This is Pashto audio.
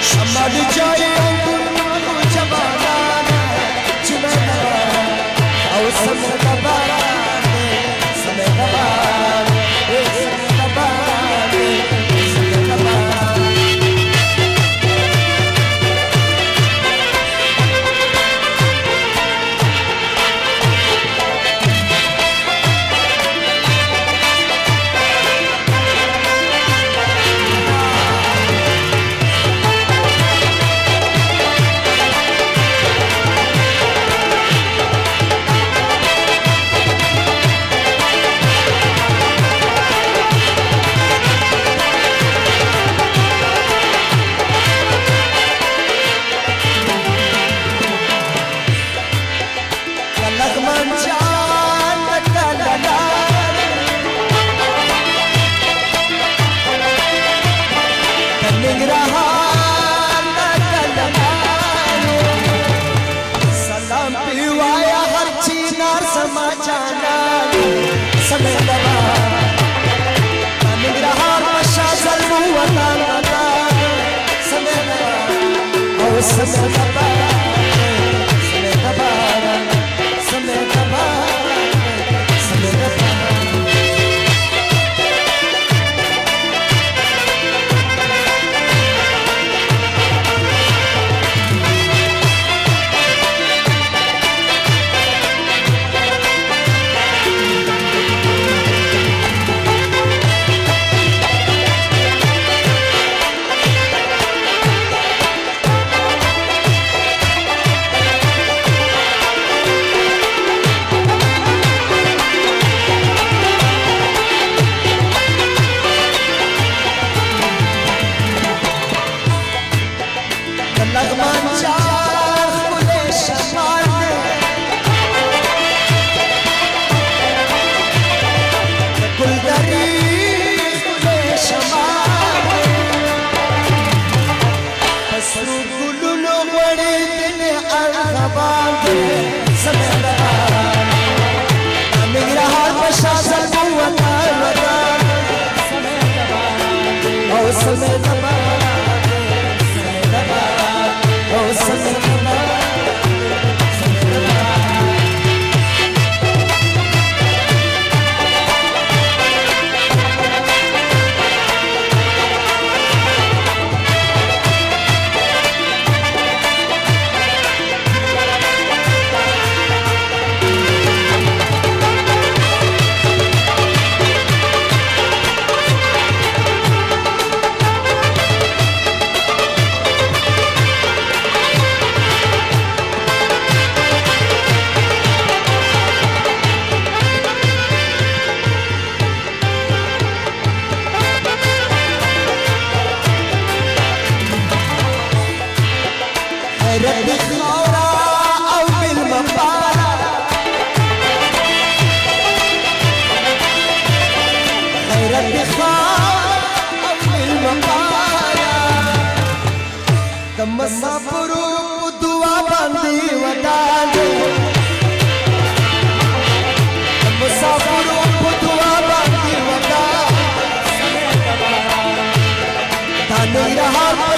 Somebody join Você me tá Oh, it's a man. غیرت خورا او بالمپارا غیرت خورا او بالمپارا د مسافرو دعا باندې ودانې د مسافرو دعا باندې ودانې تانه رها